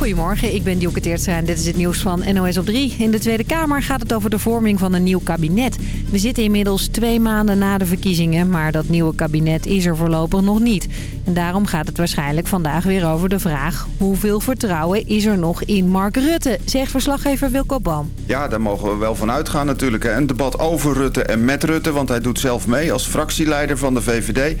Goedemorgen, ik ben Dielke Teertstra en dit is het nieuws van NOS op 3. In de Tweede Kamer gaat het over de vorming van een nieuw kabinet. We zitten inmiddels twee maanden na de verkiezingen, maar dat nieuwe kabinet is er voorlopig nog niet. En daarom gaat het waarschijnlijk vandaag weer over de vraag... hoeveel vertrouwen is er nog in Mark Rutte, zegt verslaggever Wilco Boom. Ja, daar mogen we wel van uitgaan natuurlijk. Een debat over Rutte en met Rutte, want hij doet zelf mee als fractieleider van de VVD...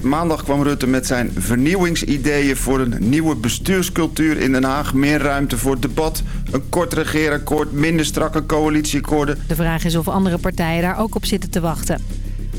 Maandag kwam Rutte met zijn vernieuwingsideeën voor een nieuwe bestuurscultuur in Den Haag. Meer ruimte voor debat, een kort regeerakkoord, minder strakke coalitieakkoorden. De vraag is of andere partijen daar ook op zitten te wachten.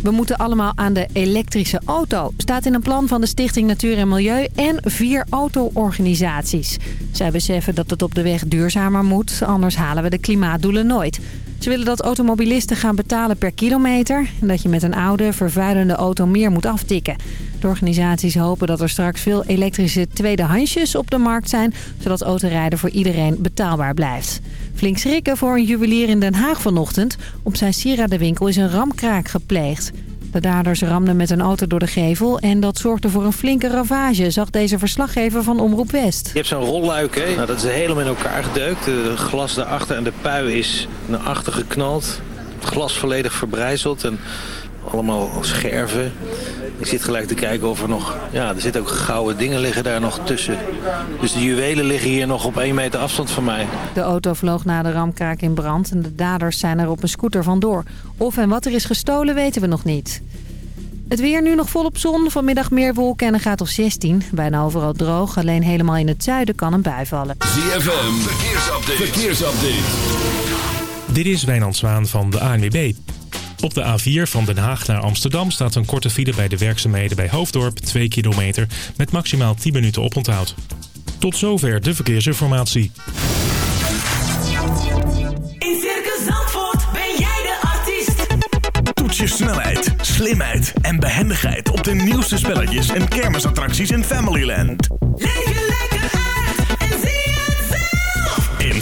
We moeten allemaal aan de elektrische auto. Staat in een plan van de Stichting Natuur en Milieu en vier auto-organisaties. Zij beseffen dat het op de weg duurzamer moet, anders halen we de klimaatdoelen nooit. Ze willen dat automobilisten gaan betalen per kilometer... en dat je met een oude, vervuilende auto meer moet aftikken. De organisaties hopen dat er straks veel elektrische tweedehandsjes op de markt zijn... zodat autorijden voor iedereen betaalbaar blijft. Flink schrikken voor een juwelier in Den Haag vanochtend. Op zijn sieradenwinkel is een ramkraak gepleegd. De daders ramden met een auto door de gevel en dat zorgde voor een flinke ravage, zag deze verslaggever van Omroep West. Je hebt zo'n rolluik, hè? Nou, dat is helemaal in elkaar gedeukt. De glas daarachter en de pui is naar achter geknald. Het glas volledig verbrijzeld en allemaal scherven. Ik zit gelijk te kijken of er nog... Ja, er zitten ook gouden dingen liggen daar nog tussen. Dus de juwelen liggen hier nog op één meter afstand van mij. De auto vloog na de ramkraak in brand en de daders zijn er op een scooter vandoor. Of en wat er is gestolen weten we nog niet. Het weer nu nog volop zon. Vanmiddag meer wolken en een gaat of 16. Bijna overal droog. Alleen helemaal in het zuiden kan een bui vallen. ZFM, verkeersupdate. verkeersupdate. Dit is Wijnand Zwaan van de ANWB. Op de A4 van Den Haag naar Amsterdam staat een korte file bij de werkzaamheden bij Hoofddorp. 2 kilometer met maximaal 10 minuten oponthoud. Tot zover de verkeersinformatie. In Circus Zandvoort ben jij de artiest. Toets je snelheid, slimheid en behendigheid op de nieuwste spelletjes en kermisattracties in Familyland.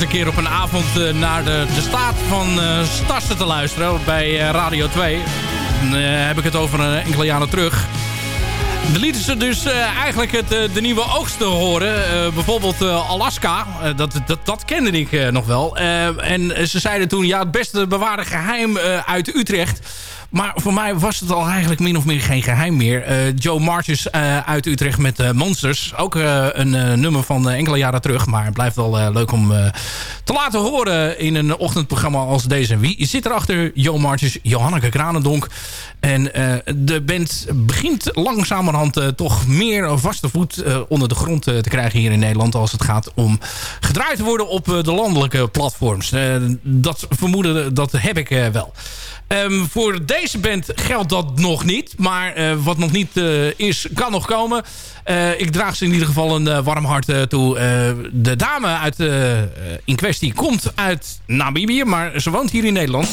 Een keer op een avond eh, naar de, de staat van eh Stassen te luisteren bij eh, Radio 2. Dan heb ik het over een enkele jaren terug. De lieten ze dus eigenlijk het, de nieuwe oogsten horen. Bijvoorbeeld Alaska. Dat, dat, dat kende ik nog wel. En ze zeiden toen, ja, het beste bewaarde geheim eh, uit Utrecht. Maar voor mij was het al eigenlijk min of meer geen geheim meer. Eh, Joe Marches eh, uit Utrecht met eh, Monsters. Ook een nummer van enkele jaren terug. Maar het blijft wel leuk om te laten horen in een ochtendprogramma als deze. Wie zit erachter? Joe Marches, Johanneke Kranendonk. En de band begint langzamerhand toch meer vaste voet onder de grond te krijgen hier in Nederland. Als het gaat om gedraaid te worden op de landelijke platforms. Dat vermoeden dat heb ik wel. Ehm, voor deze band geldt dat nog niet. Maar eh, wat nog niet eh, is, kan nog komen. Eh, ik draag ze in ieder geval een warm hart toe. De dame uit, in kwestie komt uit Namibië. Maar ze woont hier in Nederland.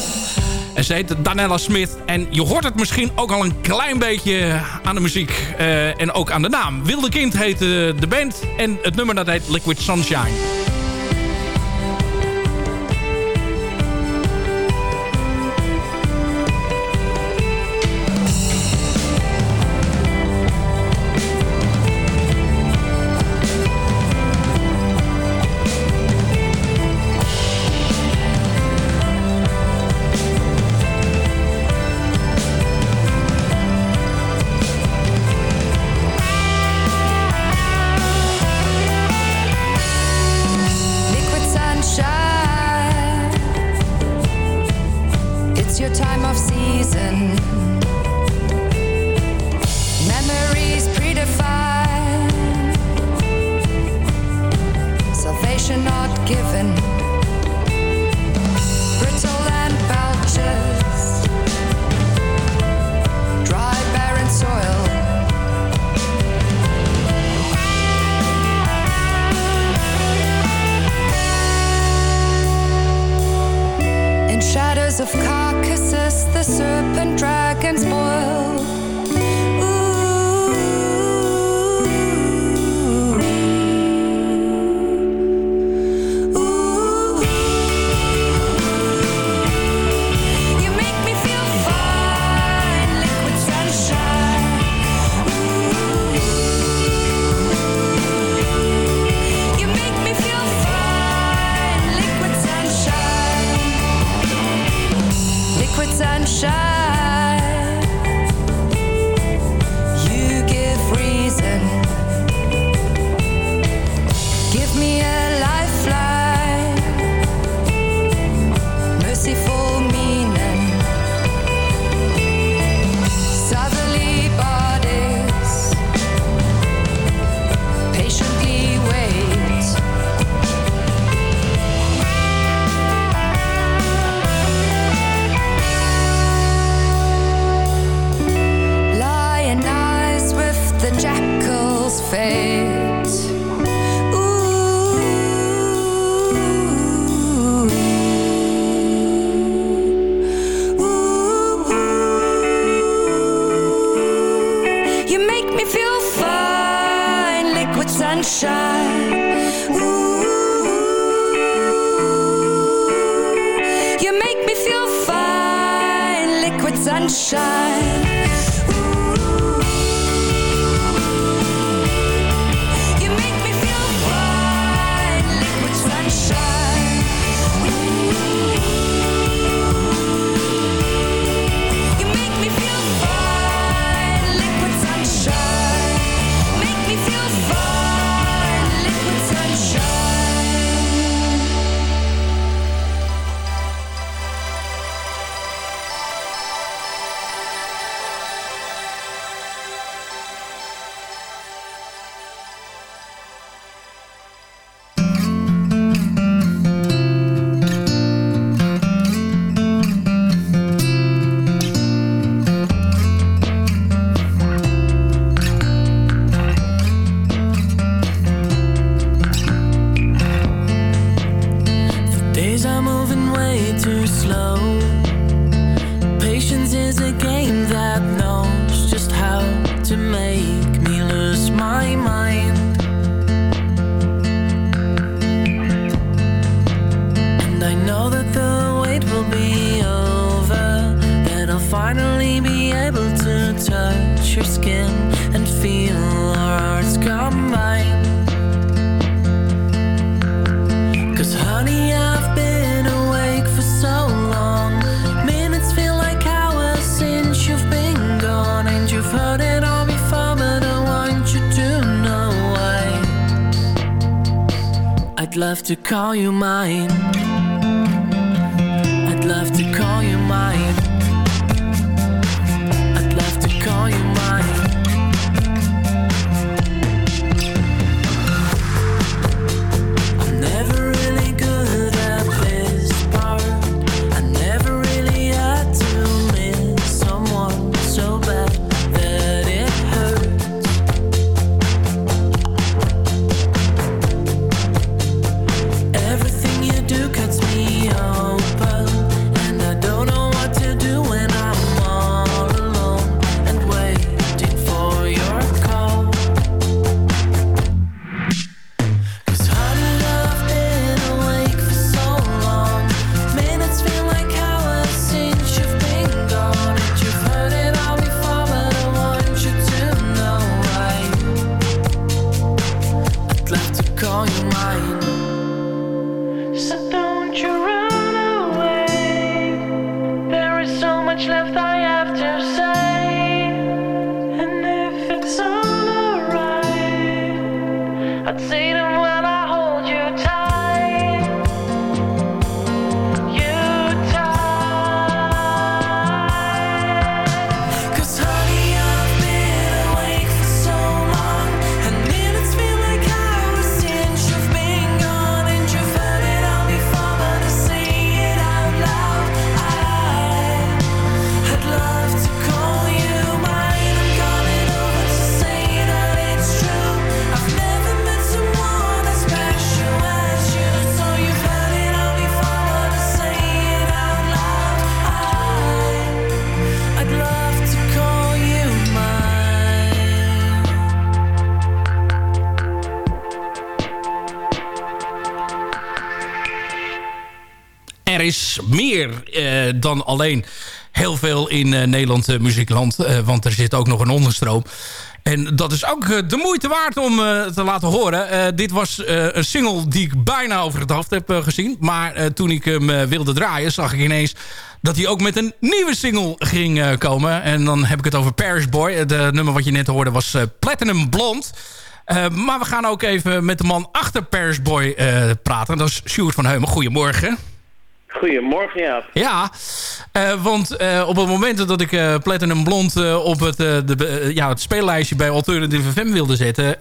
En ze heet Danella Smith. En je hoort het misschien ook al een klein beetje aan de muziek. en ook aan de naam. Wilde Kind heet de band. En het nummer dat heet Liquid Sunshine. So don't you run meer eh, dan alleen heel veel in eh, Nederland eh, muziekland. want er zit ook nog een onderstroom. En dat is ook de moeite waard om te laten horen. Dit was een single die ik bijna over het hoofd heb gezien. Maar toen ik hem wilde draaien, zag ik ineens dat hij ook met een nieuwe single ging komen. En dan heb ik het over Parish Boy. Het nummer wat je net hoorde was Platinum Blond. Maar we gaan ook even met de man achter Parish Boy praten. Dat is Sjoerd van Heumen. Goedemorgen. Goedemorgen, ja. Ja, eh, want eh, op het moment dat ik eh, Platinum Blond op het, de, ja, het speellijstje bij Alternative FM wilde zetten...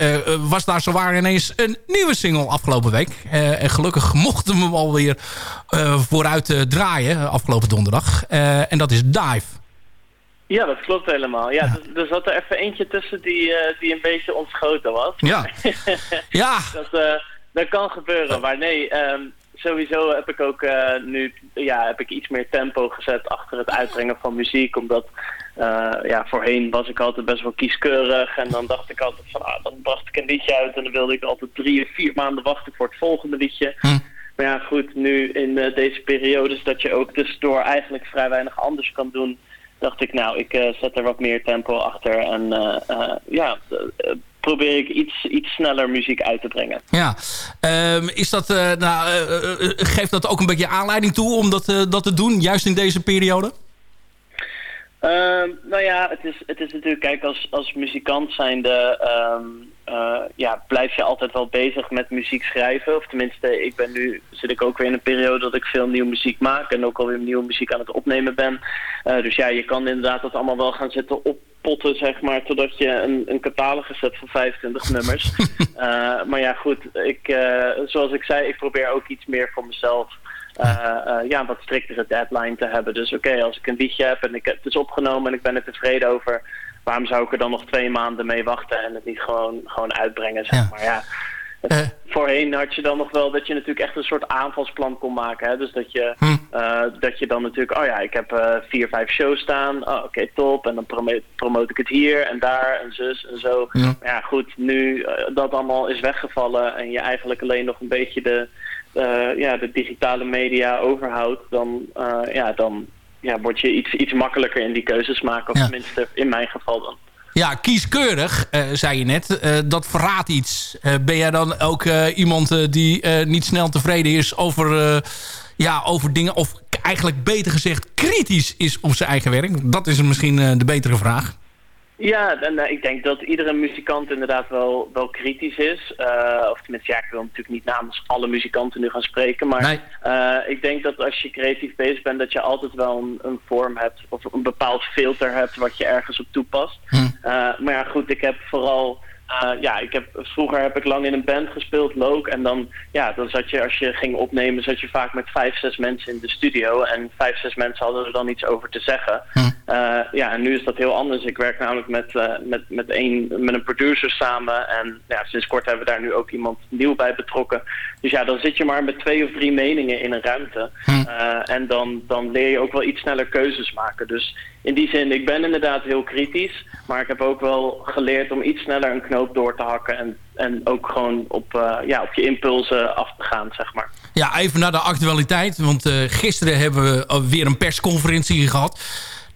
was daar zowaar ineens een nieuwe single afgelopen week. En gelukkig mochten we hem alweer vooruit draaien afgelopen donderdag. En dat is Dive. Ja, dat klopt helemaal. Ja, Er, er zat er even eentje tussen die, die een beetje ontschoten was. Ja. ja. Dat, dat kan gebeuren, maar nee, ehm, sowieso heb ik ook eh, nu ja, heb ik iets meer tempo gezet achter het uitbrengen van muziek. Omdat eh, ja, voorheen was ik altijd best wel kieskeurig. En dan dacht ik altijd van, ah, dan bracht ik een liedje uit en dan wilde ik altijd drie of vier maanden wachten voor het volgende liedje. Maar ja, goed, nu in eh, deze periodes dat je ook tussendoor eigenlijk vrij weinig anders kan doen, dacht ik, nou, ik zet er wat meer tempo achter en ja, probeer ik iets, iets sneller muziek uit te brengen. Ja, Ehm, is dat, eh, nou, eh, eh, geeft dat ook een beetje aanleiding toe om dat, dat te doen, juist in deze periode? Ehm, nou ja, het is, het is natuurlijk, kijk, als, als muzikant zijnde ehm eh, ja, blijf je altijd wel bezig met muziek schrijven. Of tenminste, ik ben nu, zit ik ook weer in een periode dat ik veel nieuwe muziek maak en ook alweer nieuwe muziek aan het opnemen ben. Eh, dus ja, je kan inderdaad dat allemaal wel gaan zitten oppotten, zeg maar, totdat je een, een catalogus hebt van 25 nummers. Eh, maar ja, goed, ik, zoals ik zei, ik probeer ook iets meer voor mezelf ja, een wat striktere deadline te hebben. Dus oké, als ik een liedje heb en ik, het is opgenomen en ik ben er tevreden over, waarom zou ik er dan nog twee maanden mee wachten en het niet gewoon, gewoon uitbrengen, zeg maar. Ja. Voorheen had je dan nog wel dat je natuurlijk echt een soort aanvalsplan kon maken. Hè? Dus dat je, eh, dat je dan natuurlijk, oh ja, ik heb eh, vier, vijf shows staan. Oh, oké, top. En dan promote, promote ik het hier en daar en zus en zo. Ja. Maar ja, goed, nu eh, dat allemaal is weggevallen en je eigenlijk alleen nog een beetje de, eh, ja, de digitale media overhoudt, dan, eh, ja, dan ja, word je iets, iets makkelijker in die keuzes maken. Of Ja. tenminste in mijn geval dan. Ja, kieskeurig, eh, zei je net. Eh, dat verraadt iets. Eh, ben jij dan ook iemand die niet snel tevreden is over, ja, over dingen... of eigenlijk beter gezegd kritisch is op zijn eigen werk? Dat is misschien de betere vraag. Ja, en eh, ik denk dat iedere muzikant inderdaad wel, wel kritisch is. Eh, of tenminste, ja, ik wil natuurlijk niet namens alle muzikanten nu gaan spreken. Maar Nee. eh, ik denk dat als je creatief bezig bent, dat je altijd wel een, een vorm hebt. Of een bepaald filter hebt wat je ergens op toepast. Hm. Maar ja, goed, ik heb vooral... eh, ja, ik heb, vroeger heb ik lang in een band gespeeld, Loke. En dan, ja, dan zat je, als je ging opnemen, zat je vaak met vijf, zes mensen in de studio. En vijf, zes mensen hadden er dan iets over te zeggen. Eh, ja, en nu is dat heel anders. Ik werk namelijk met, eh, met, met, een, met een producer samen. En ja, sinds kort hebben we daar nu ook iemand nieuw bij betrokken. Dus ja, dan zit je maar met twee of drie meningen in een ruimte. Eh, en dan, dan leer je ook wel iets sneller keuzes maken. Dus in die zin, ik ben inderdaad heel kritisch. Maar ik heb ook wel geleerd om iets sneller een knoop door te hakken. En, en ook gewoon op, eh, ja, op je impulsen af te gaan, zeg maar. Ja, even naar de actualiteit. Want eh, gisteren hebben we weer een persconferentie gehad.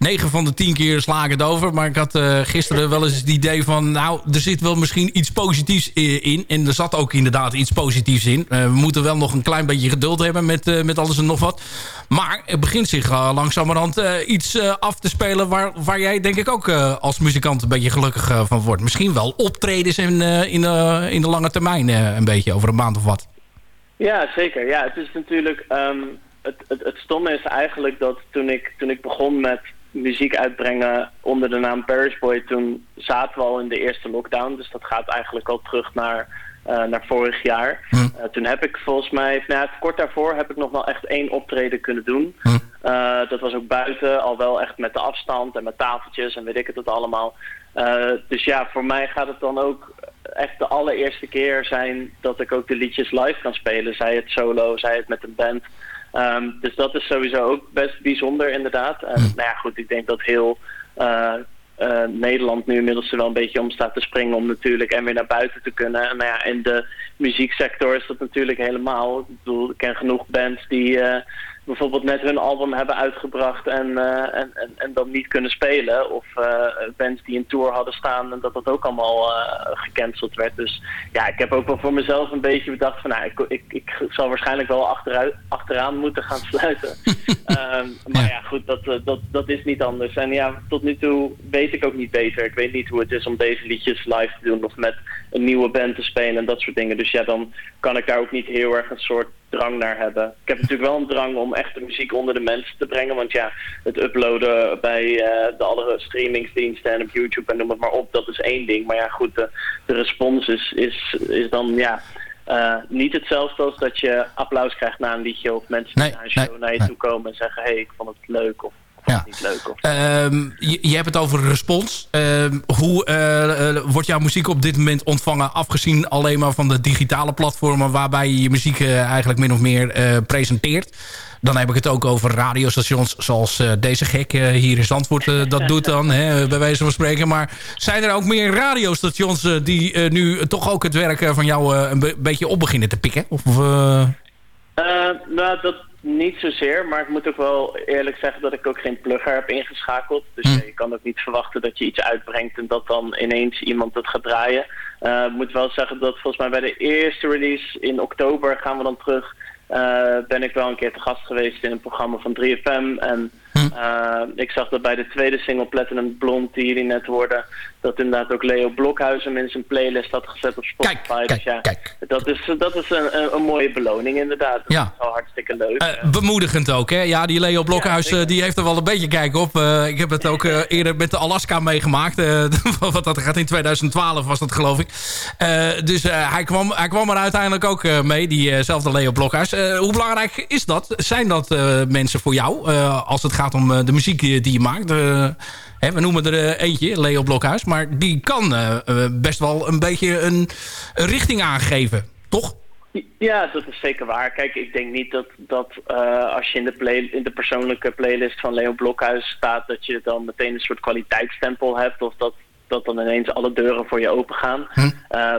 9 van de 10 keer sla ik het over. Maar ik had eh, gisteren wel eens het idee van... nou, er zit wel misschien iets positiefs in. En er zat ook inderdaad iets positiefs in. Eh, we moeten wel nog een klein beetje geduld hebben met, eh, met alles en nog wat. Maar het begint zich langzamerhand iets af te spelen... Waar, waar jij denk ik ook als muzikant een beetje gelukkig van wordt. Misschien wel optredens in, in, de, in de lange termijn een beetje, over een maand of wat. Ja, zeker. Ja, het is natuurlijk. ehm, het, het, het stomme is eigenlijk dat toen ik, toen ik begon met muziek uitbrengen onder de naam Paris Boy, toen zaten we al in de eerste lockdown. Dus dat gaat eigenlijk al terug naar, eh, naar vorig jaar. Eh, toen heb ik volgens mij, nou kort daarvoor heb ik nog wel echt één optreden kunnen doen. Eh, dat was ook buiten, al wel echt met de afstand en met tafeltjes en weet ik het het allemaal. Dus ja, voor mij gaat het dan ook echt de allereerste keer zijn dat ik ook de liedjes live kan spelen. Zij het solo, zij het met een band. Ehm, dus dat is sowieso ook best bijzonder inderdaad. En nou ja, goed, ik denk dat heel eh, eh, Nederland nu inmiddels er wel een beetje om staat te springen om natuurlijk en weer naar buiten te kunnen. En nou ja, in de muzieksector is dat natuurlijk helemaal. Ik bedoel, ik ken genoeg bands die eh, bijvoorbeeld net hun album hebben uitgebracht en, eh, en, en, en dan niet kunnen spelen. Of eh, bands die een tour hadden staan en dat dat ook allemaal eh, gecanceld werd. Dus ja, ik heb ook wel voor mezelf een beetje bedacht van nou, ik, ik, ik zal waarschijnlijk wel achteruit, achteraan moeten gaan sluiten. Ehm, maar ja, goed, dat, dat, dat is niet anders. En ja, tot nu toe weet ik ook niet beter. Ik weet niet hoe het is om deze liedjes live te doen of met een nieuwe band te spelen en dat soort dingen. Dus ja, dan kan ik daar ook niet heel erg een soort drang naar hebben. Ik heb natuurlijk wel een drang om echt de muziek onder de mensen te brengen. Want ja, het uploaden bij eh, de andere streamingsdiensten en op YouTube en noem het maar op, dat is één ding. Maar ja, goed, de, de respons is, is, is dan ja, eh, niet hetzelfde als dat je applaus krijgt na een liedje of mensen die Nee, naar een show nee, naar je nee. toe komen en zeggen, hé, hey, ik vond het leuk of niet leuk. Of, Ehm, je, je hebt het over respons. Ehm, hoe eh, eh, wordt jouw muziek op dit moment ontvangen... afgezien alleen maar van de digitale platformen... waarbij je je muziek eh, eigenlijk min of meer presenteert? Dan heb ik het ook over radiostations zoals deze gek hier in Zandvoort dat doet dan, hè, bij wijze van spreken. Maar zijn er ook meer radiostations die nu toch ook het werk van jou een be- beetje op beginnen te pikken? Of, nou, dat niet zozeer, maar ik moet ook wel eerlijk zeggen dat ik ook geen plugger heb ingeschakeld. Dus Hm. je kan ook niet verwachten dat je iets uitbrengt en dat dan ineens iemand het gaat draaien. Eh, Ik moet wel zeggen dat volgens mij bij de eerste release in oktober gaan we dan terug. eh, ben ik wel een keer te gast geweest in een programma van 3FM. En eh, ik zag dat bij de tweede single Platinum Blonde die jullie net hoorden, dat inderdaad ook Leo Blokhuizen in zijn playlist had gezet op Spotify. dus ja, dat is, dat is een, een, mooie beloning inderdaad. Dat Ja. is wel hartstikke leuk. Eh, bemoedigend ook, hè? Ja, die Leo Blokhuis die heeft er wel een beetje kijk op. Eh, ik heb het ook eerder met de Alaska meegemaakt. wat dat gaat in 2012 was dat, geloof ik. Dus hij, kwam, hij kwam er uiteindelijk ook mee, diezelfde Leo Blokhuis. Hoe belangrijk is dat? Zijn dat mensen voor jou? als het gaat om eh, de muziek die, je maakt. Eh, hè, we noemen er eh, eentje, Leo Blokhuis. Maar die kan best wel een beetje een, een richting aangeven. Toch? Ja, dat is zeker waar. Kijk, ik denk niet dat, dat als je in de, play, in de persoonlijke playlist van Leo Blokhuis staat... dat je dan meteen een soort kwaliteitsstempel hebt... of dat, dat dan ineens alle deuren voor je open gaan. Hm.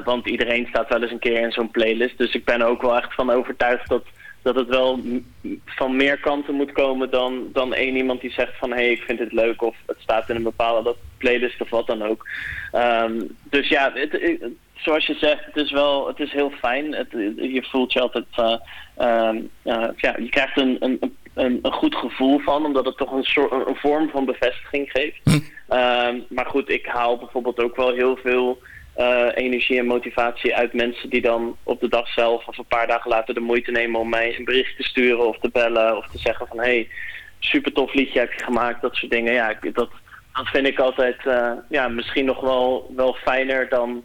Want iedereen staat wel eens een keer in zo'n playlist. Dus ik ben er ook wel echt van overtuigd dat dat het wel van meer kanten moet komen dan, dan één iemand die zegt van hé, hey, ik vind dit leuk of het staat in een bepaalde playlist of wat dan ook. Ehm, dus ja, het, het- zoals je zegt, het is wel, het is heel fijn. Het, je voelt je altijd, eh, ehm, ja, ja, je krijgt een, een, een, een goed gevoel van, omdat het toch een, soort, een vorm van bevestiging geeft. Ehm, maar goed, ik haal bijvoorbeeld ook wel heel veel eh, energie en motivatie uit mensen die dan op de dag zelf of een paar dagen later de moeite nemen om mij een bericht te sturen of te bellen of te zeggen van hé, hey, super tof liedje heb je gemaakt, dat soort dingen. Ja, dat, dat vind ik altijd eh, ja, misschien nog wel, wel fijner dan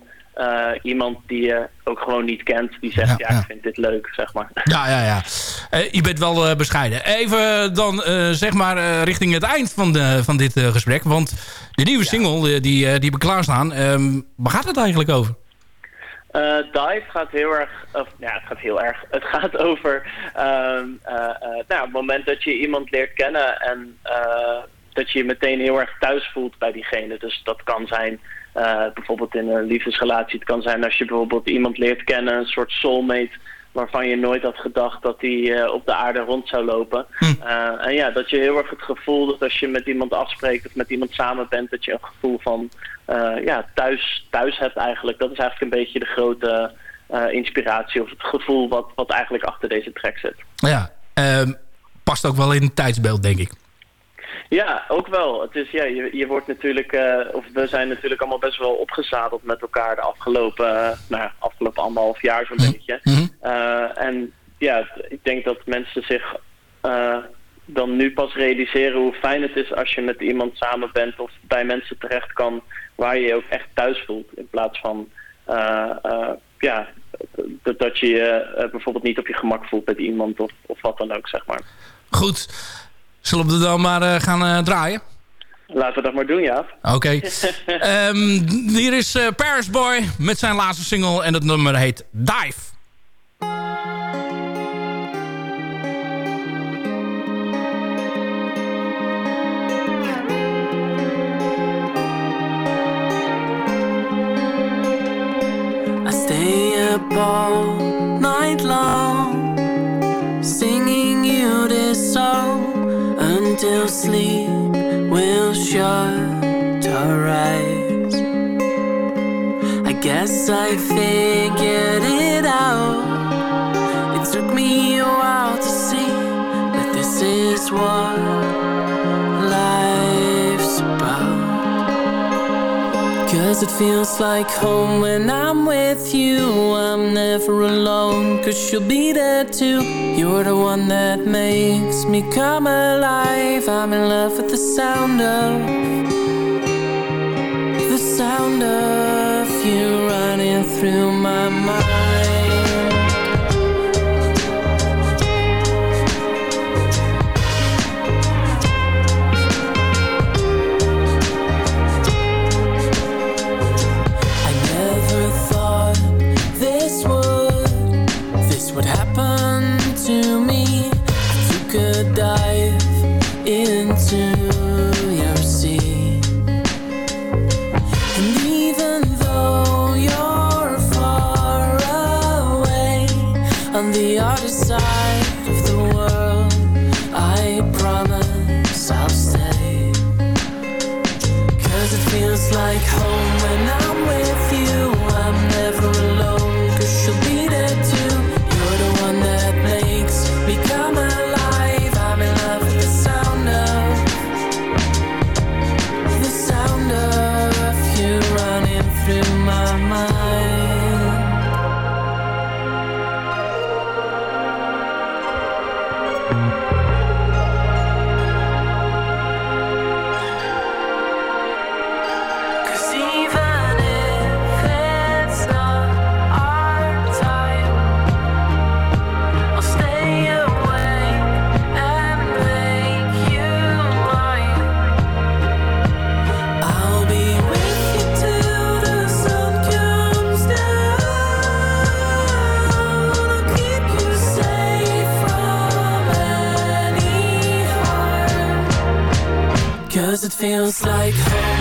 iemand die je ook gewoon niet kent, die zegt ja, ik vind dit leuk, zeg maar. Ja, ja, ja. Eh, je bent wel eh, bescheiden. Even dan eh, zeg maar eh, richting het eind van, de, van dit eh, gesprek. Want de nieuwe single eh, die, eh, die we klaarstaan, ehm waar gaat het eigenlijk over? Eh, Dive gaat heel erg, of ja, het gaat heel erg. Het gaat over ehm, eh, eh, nou, het moment dat je iemand leert kennen en eh, dat je je meteen heel erg thuis voelt bij diegene. Dus dat kan zijn eh, bijvoorbeeld in een liefdesrelatie. Het kan zijn als je bijvoorbeeld iemand leert kennen, een soort soulmate waarvan je nooit had gedacht dat hij eh, op de aarde rond zou lopen. Eh, en ja, dat je heel erg het gevoel dat als je met iemand afspreekt of met iemand samen bent, dat je een gevoel van ja, thuis, thuis hebt eigenlijk. Dat is eigenlijk een beetje de grote inspiratie of het gevoel wat, wat eigenlijk achter deze track zit. Ja, ehm, past ook wel in het tijdsbeeld, denk ik. Ja, ook wel. Het is, ja, je, je wordt natuurlijk, eh, of we zijn natuurlijk allemaal best wel opgezadeld met elkaar de afgelopen, eh, nou, ja, afgelopen anderhalf jaar zo'n beetje. Eh, en ja, ik denk dat mensen zich dan nu pas realiseren hoe fijn het is als je met iemand samen bent of bij mensen terecht kan waar je je ook echt thuis voelt. In plaats van ja, dat, dat je je bijvoorbeeld niet op je gemak voelt met iemand of, of wat dan ook, zeg maar. Goed, zullen we er dan maar eh, gaan eh, draaien? Laten we dat maar doen, ja. Oké. Ehm, hier is eh, Paris Boy met zijn laatste single en het nummer heet Dive. I stay up all until sleep will shut our eyes. I guess I figured Cause it feels like home when I'm with you. I'm never alone, cause you'll be there too. You're the one that makes me come alive. I'm in love with the sound of the sound of you running through my mind. Feels like home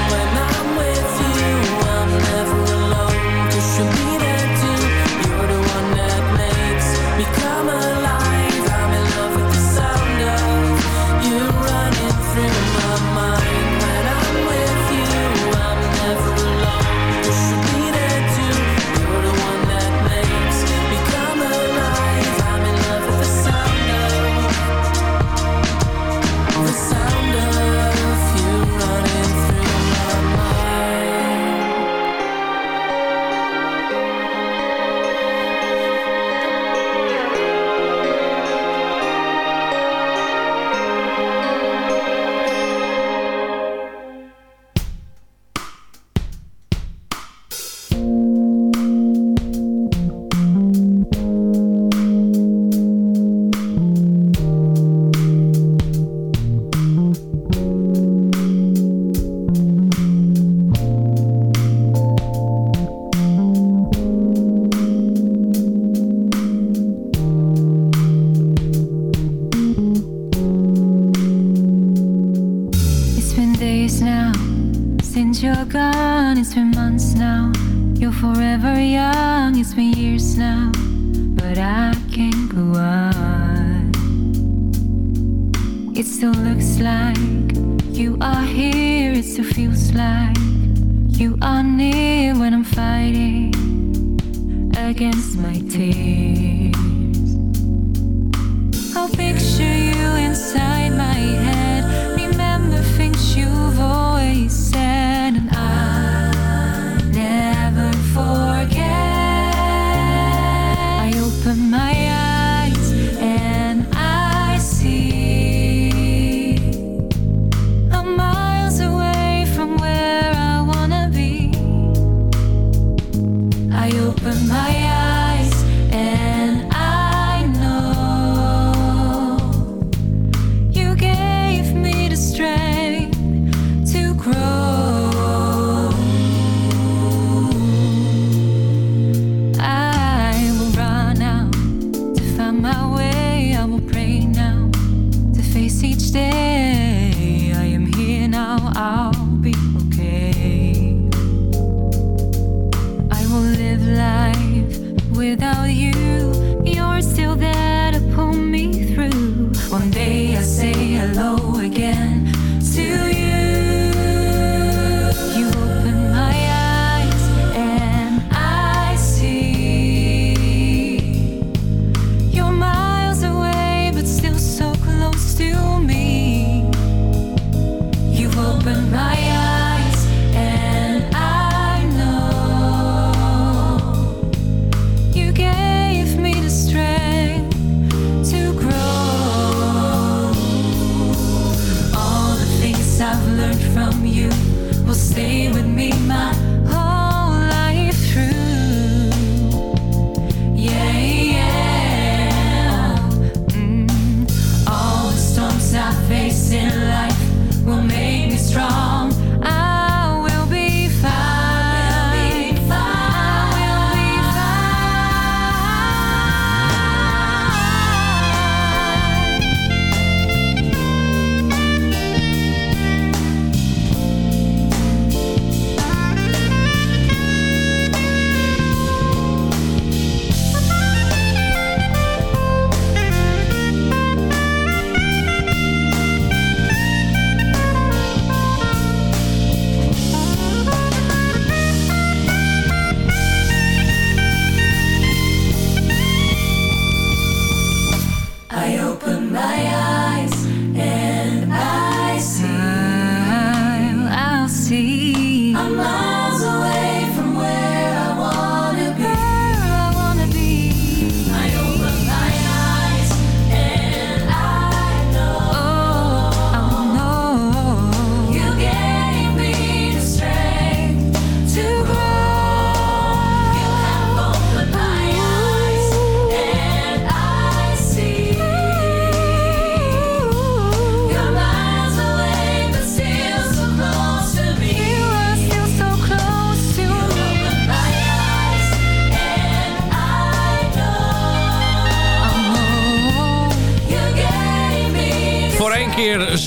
Still looks like you are here, it still feels like you are near when I'm fighting against my tears.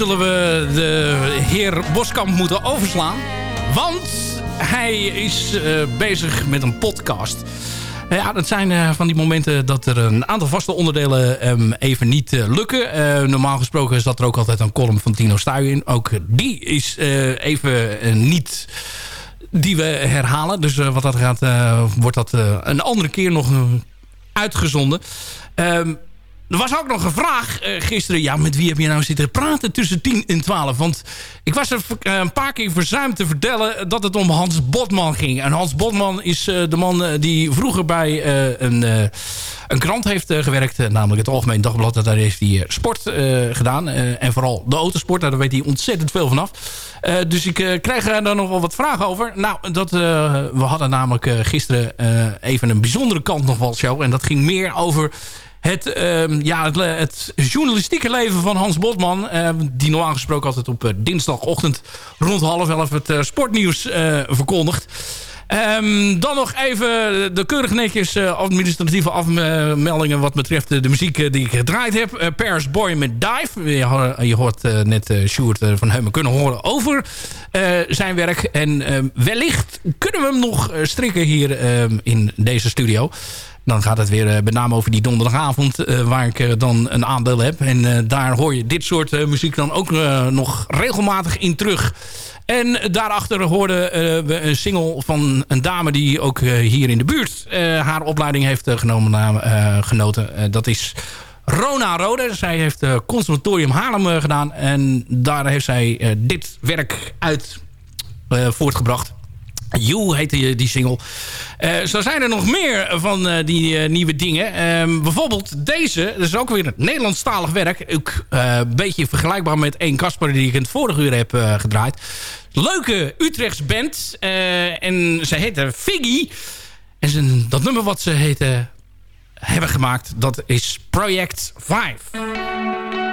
Zullen we de heer Boskamp moeten overslaan. Want hij is eh, bezig met een podcast. Ja, dat zijn eh, van die momenten dat er een aantal vaste onderdelen ehm, even niet eh, lukken. Eh, normaal gesproken zat er ook altijd een column van Tino Stuy in. Ook die is eh, even eh, niet die we herhalen. Dus eh, wat dat gaat, eh, wordt dat eh, een andere keer nog eh, uitgezonden. Ehm, er was ook nog een vraag eh, gisteren. Ja, met wie heb je nou zitten praten tussen 10 en 12? Want ik was er eh, een paar keer verzuimd te vertellen dat het om Hans Botman ging. En Hans Botman is eh, de man die vroeger bij een, een krant heeft gewerkt. namelijk het Algemeen Dagblad. Daar heeft hij sport gedaan. en vooral de autosport. Daar weet hij ontzettend veel vanaf. Dus ik krijg er dan nog wel wat vragen over. Nou, dat, we hadden namelijk gisteren even een bijzondere kant nog wel show. En dat ging meer over het, ehm, ja, het, journalistieke leven van Hans Botman. eh, die normaal gesproken altijd op eh, dinsdagochtend rond half elf het eh, sportnieuws eh, verkondigt. Ehm, dan nog even de keurig netjes administratieve afmeldingen wat betreft de muziek die ik gedraaid heb. Eh Paris Boy met Dive. Je, ho- je hoort net eh Sjoerd van Heumen kunnen horen over zijn werk. En ehm, wellicht kunnen we hem nog strikken hier ehm, in deze studio. Dan gaat het weer eh, met name over die donderdagavond eh, waar ik eh, dan een aandeel heb. En daar hoor je dit soort muziek dan ook nog regelmatig in terug. En daarachter hoorden we een single van een dame die ook hier in de buurt haar opleiding heeft genomen, genoten. Dat is Rona Rode. Zij heeft eh, Conservatorium Haarlem gedaan. En daar heeft zij dit werk uit voortgebracht. You heette die, die single. Eh, zo zijn er nog meer van eh, die eh, nieuwe dingen. Ehm, bijvoorbeeld deze. Dat is ook weer een Nederlandstalig werk. Ook een beetje vergelijkbaar met één Kasper die ik in het vorige uur heb gedraaid. Leuke Utrechts band. En ze heette Figgy. En zijn, dat nummer wat ze heette, hebben gemaakt, dat is Project 5.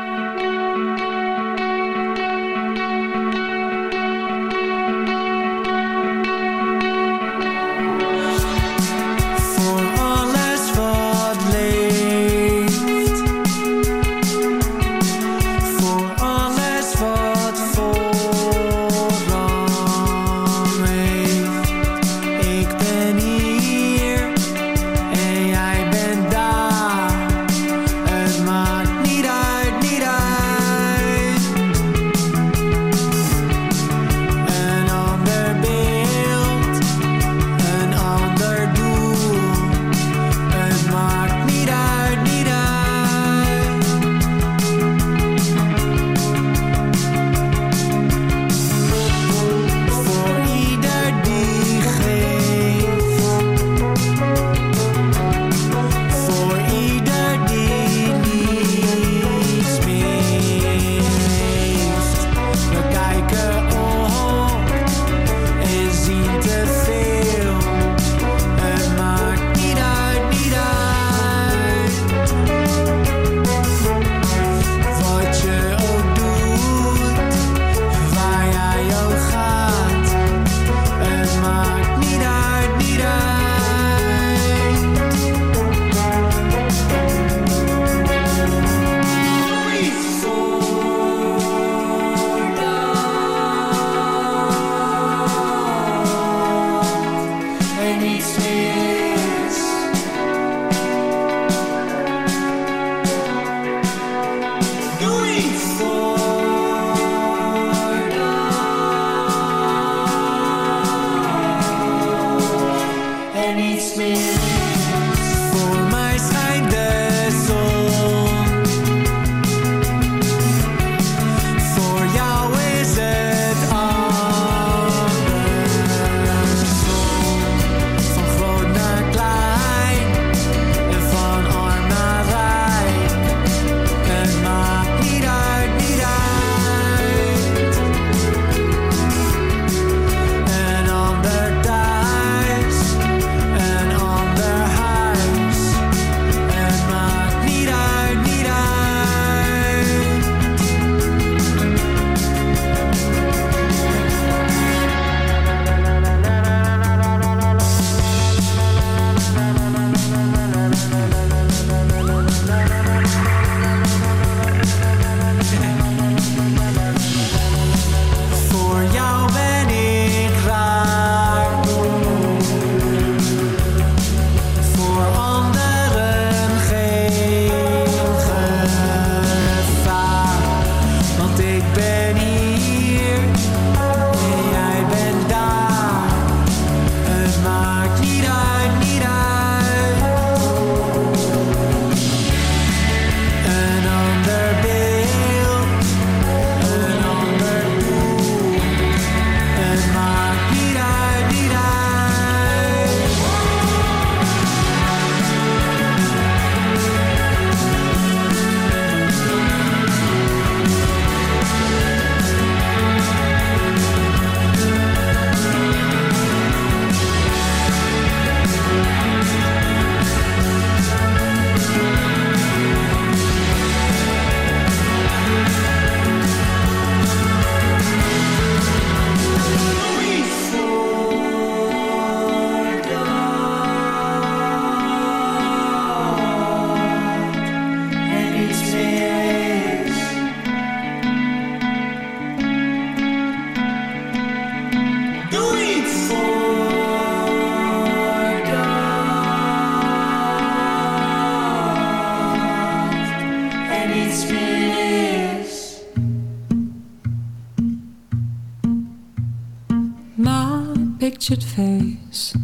pictured face.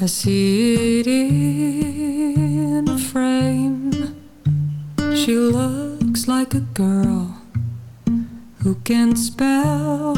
I see it in a frame. She looks like a girl who can spell.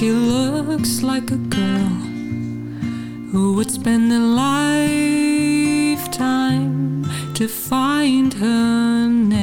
She looks like a girl who would spend a lifetime to find her name.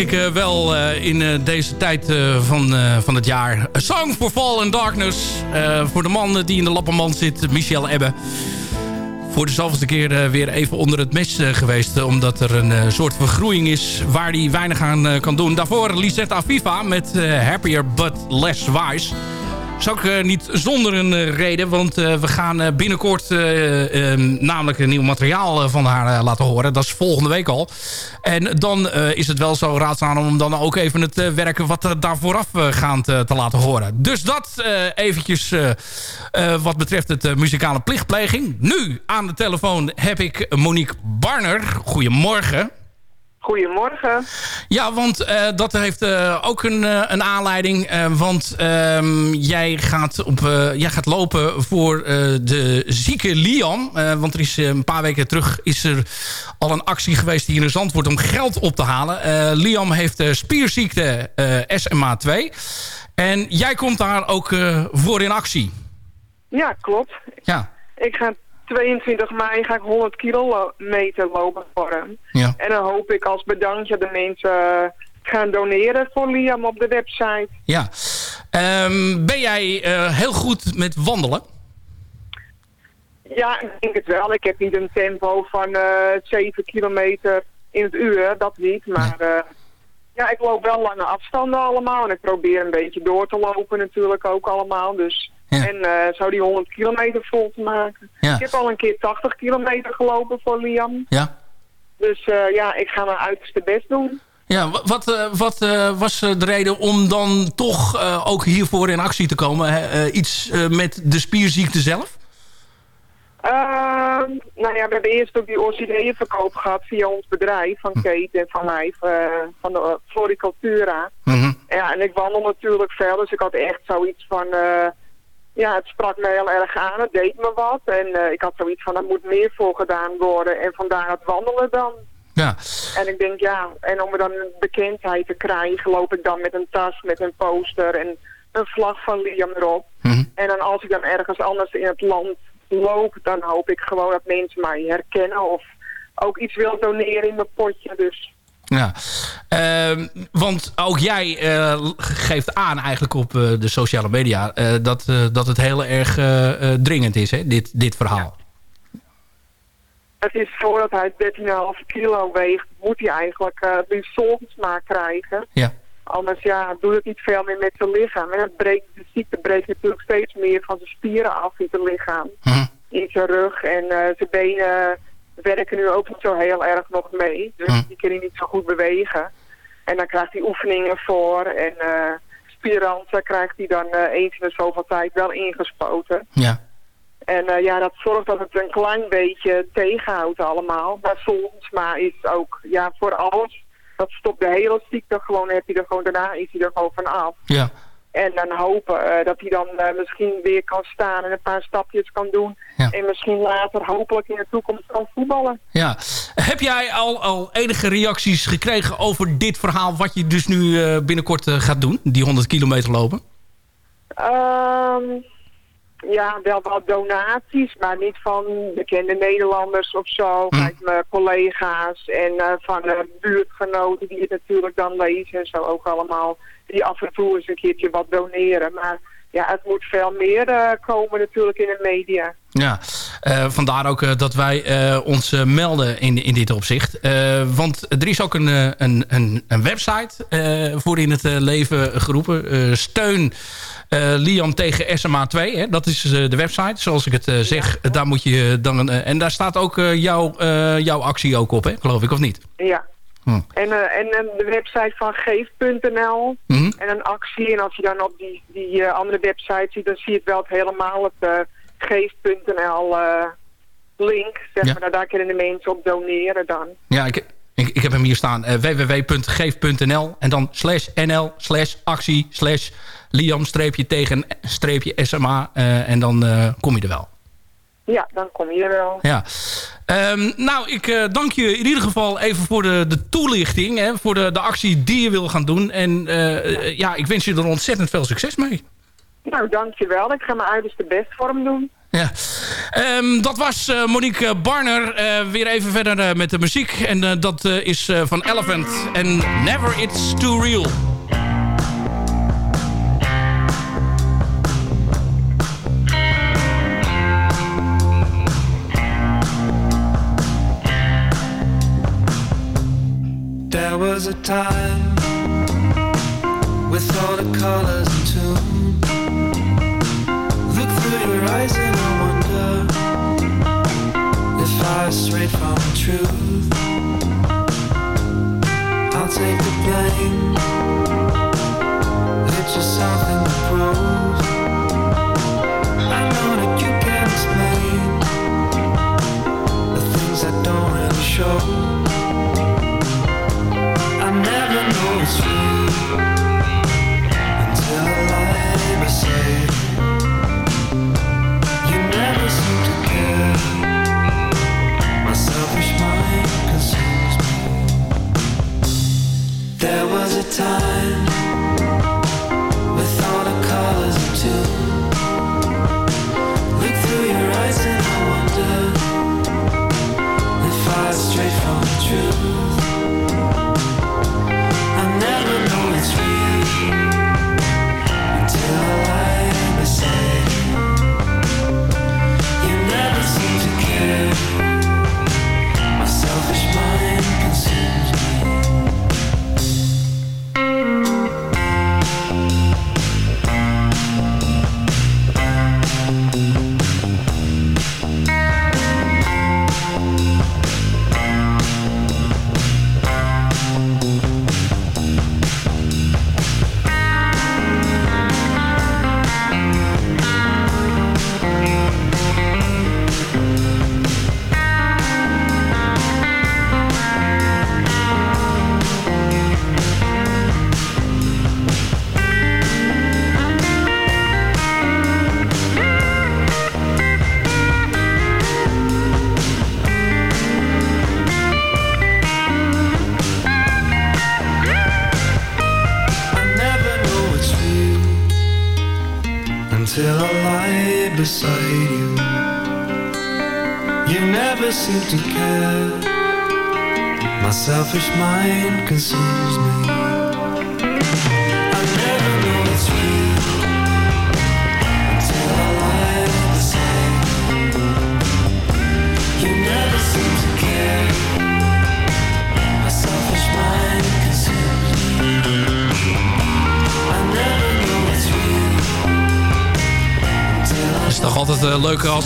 Ik eh, wel eh, in eh, deze tijd van, van het jaar. A Song for Fall and Darkness. Voor de man die in de lappenmand zit, Michel Ebbe. Voor de zoveelste keer weer even onder het mes geweest. omdat er een soort vergroeiing is waar hij weinig aan kan doen. Daarvoor Lisette Aviva met Happier But Less Wise. is ook eh, niet zonder een reden. Want we gaan binnenkort namelijk een nieuw materiaal van haar laten horen. Dat is volgende week al. En dan eh, is het wel zo raadzaam om dan ook even het eh, werken wat daar vooraf eh, gaat te laten horen. Dus dat eventjes wat betreft het muzikale plichtpleging. Nu aan de telefoon heb ik Monique Barner. Goedemorgen. Goedemorgen. Ja, want eh, dat heeft eh, ook een, eh, een aanleiding. want ehm, jij, gaat op, jij gaat lopen voor de zieke Liam. Want er is een paar weken terug is er al een actie geweest hier in Zandvoort om geld op te halen. Liam heeft spierziekte eh, SMA2. En jij komt daar ook voor in actie. Ja, klopt. Ja. Ik ga 22 mei ga ik 100 kilometer lopen voor hem. Ja. En dan hoop ik als bedankje de mensen eh, gaan doneren voor Liam op de website. ja. Ehm, ben jij eh, heel goed met wandelen? Ja, ik denk het wel. Ik heb niet een tempo van eh 7 kilometer in het uur, dat niet. Maar ja, ik loop wel lange afstanden allemaal. En ik probeer een beetje door te lopen natuurlijk ook allemaal. Dus En eh, zo die 100 kilometer vol te maken. Ja. Ik heb al een keer 80 kilometer gelopen voor Liam. Ja. Dus eh, ja, ik ga mijn uiterste best doen. Ja, wa- wat, eh, wat was de reden om dan toch ook hiervoor in actie te komen? Iets met de spierziekte zelf? Ehm, nou ja, we hebben eerst ook die orchideeënverkoop gehad via ons bedrijf van Kate en van mij, van de uh, Floricultura. Ja, en ik wandel natuurlijk veel, dus ik had echt zoiets van, ja, het sprak me heel erg aan, het deed me wat. En eh, ik had zoiets van, er moet meer voor gedaan worden en vandaar het wandelen dan. Ja. En ik denk, ja, en om er dan een bekendheid te krijgen, loop ik dan met een tas, met een poster en een vlag van Liam erop. En dan als ik dan ergens anders in het land loop, dan hoop ik gewoon dat mensen mij herkennen of ook iets wil doneren in mijn potje. Dus Ja, Ehm, want ook jij eh, geeft aan eigenlijk op eh, de sociale media... eh, dat, dat het heel erg dringend is, hè, dit, dit verhaal. het is zo dat hij 13,5 kilo weegt, moet hij eigenlijk uh, nu maar krijgen. Ja. Anders ja, doet het niet veel meer met zijn lichaam. En het breekt, de ziekte breekt natuurlijk steeds meer van zijn spieren af in zijn lichaam. In zijn rug en zijn benen werken nu ook niet zo heel erg nog mee. Dus die kan hij niet zo goed bewegen. En dan krijgt hij oefeningen voor en spiranten krijgt hij dan eh, eens in de zoveel tijd wel ingespoten. Ja. En eh, ja, dat zorgt dat het een klein beetje tegenhoudt allemaal. Maar soms maar is ook, ja, voor alles, dat stopt de hele ziekte gewoon, heb je er gewoon, daarna is hij er gewoon van af. Ja. En dan hopen eh, dat hij dan eh, misschien weer kan staan en een paar stapjes kan doen. En misschien later hopelijk in de toekomst kan voetballen. Ja. Heb jij al, al enige reacties gekregen over dit verhaal... wat je dus nu eh, binnenkort gaat doen? Die 100 kilometer lopen? Ehm, ja, wel wat donaties, maar niet van bekende Nederlanders of zo. Kijk, mijn collega's en van buurtgenoten die het natuurlijk dan lezen en zo ook allemaal. Die af en toe eens een keertje wat doneren. Maar ja, het moet veel meer eh, komen natuurlijk in de media. Ja, eh, vandaar ook eh, dat wij ons melden in, in dit opzicht. Want er is ook een, een, een, een website voor in het leven geroepen. Steun Liam tegen SMA 2. Hè? Dat is de website, zoals ik het zeg. Daar moet je dan, en daar staat ook jouw, jouw actie ook op, hè? geloof ik, of niet? Ja. Hm. En, eh, en eh, de website van geef.nl Mhm. en een actie. En als je dan op die, die eh, andere website ziet, dan zie je het wel het helemaal het geef.nl link. Zeg maar, nou, daar kunnen de mensen op doneren dan. Ja, ik, ik, ik heb hem hier staan. www.geef.nl en dan slash nl slash actie slash Liam streepje tegen streepje SMA. en dan kom je er wel. Ja, dan kom je er wel. Ja. Ehm, nou, ik eh, dank je in ieder geval even voor de, de toelichting. Hè, voor de, de actie die je wil gaan doen. En eh, eh, ja, ik wens je er ontzettend veel succes mee. Nou, dankjewel. Ik ga mijn uiterste best voor hem doen. Ja. Ehm, dat was Monique Barner. Weer even verder met de muziek. En dat is van Elephant. En Never It's Too Real. Was a time with all the colors in tune. Look through your eyes and I wonder if I strayed from the truth. I'll take the blame. Hit yourself in the groove. I know that you can't explain the things that don't really show. Time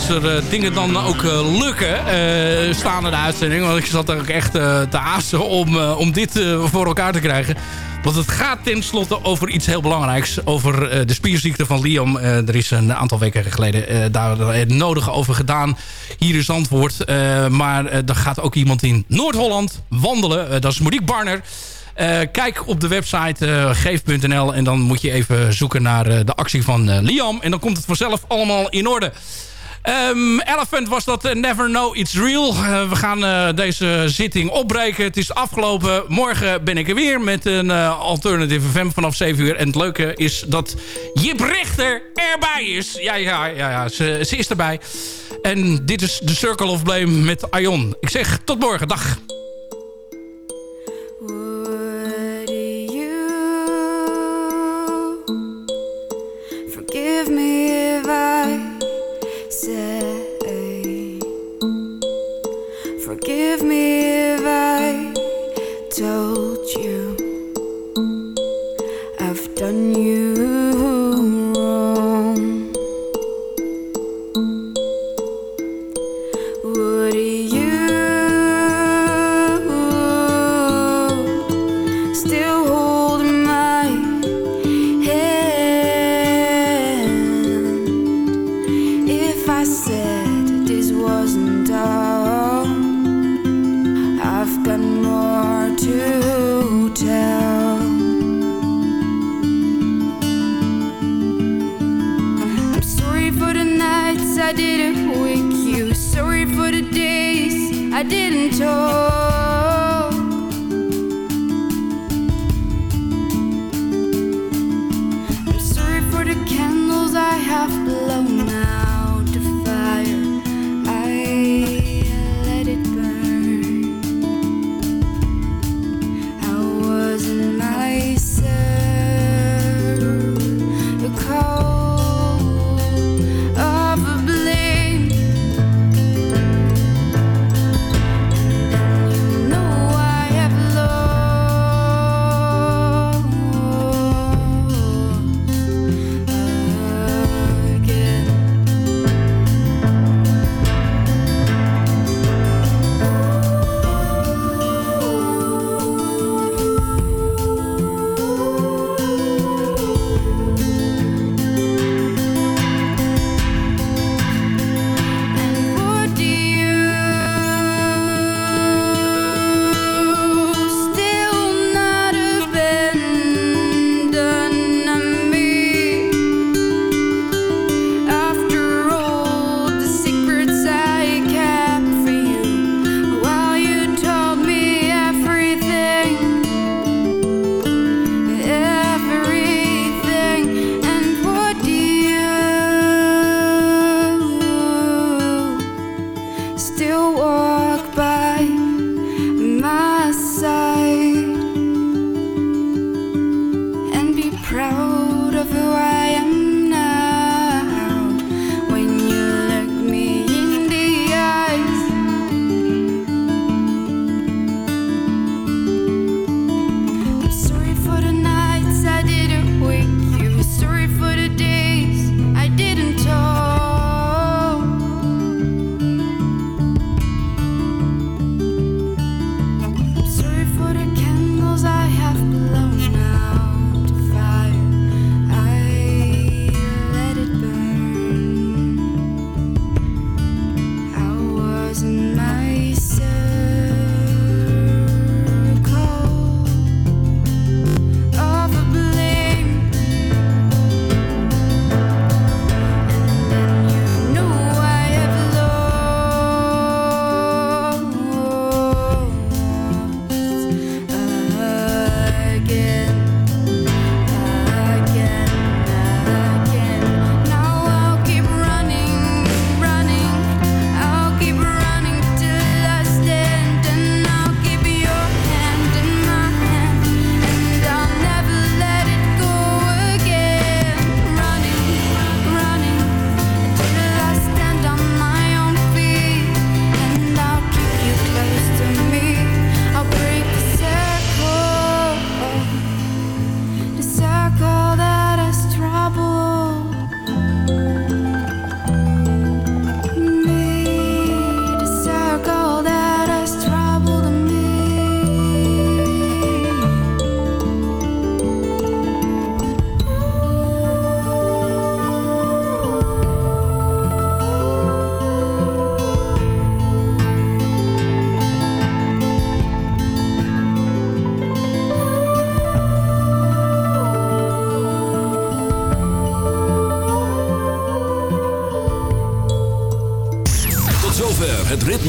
er eh, dingen dan ook eh, lukken, eh staande de uitzending. Want ik zat ook echt te haasten om, om dit voor elkaar te krijgen. Want het gaat tenslotte over iets heel belangrijks. Over de spierziekte van Liam. Er is een aantal weken geleden daar het nodige over gedaan. Hier is antwoord. Maar er gaat ook iemand in Noord-Holland wandelen. Dat is Monique Barner. Kijk op de website geef.nl en dan moet je even zoeken naar de actie van Liam. En dan komt het vanzelf allemaal in orde. Ehm, Elephant was dat eh, Never Know It's Real. Eh, we gaan eh, deze zitting opbreken. Het is afgelopen. Morgen ben ik er weer met een Alternative FM vanaf 7 uur. En het leuke is dat Jip Rechter erbij is. Ja, ja, ja, ja ze, is erbij. En dit is The Circle of Blame met Aion. Ik zeg tot morgen. Dag. Forgive me Forgive me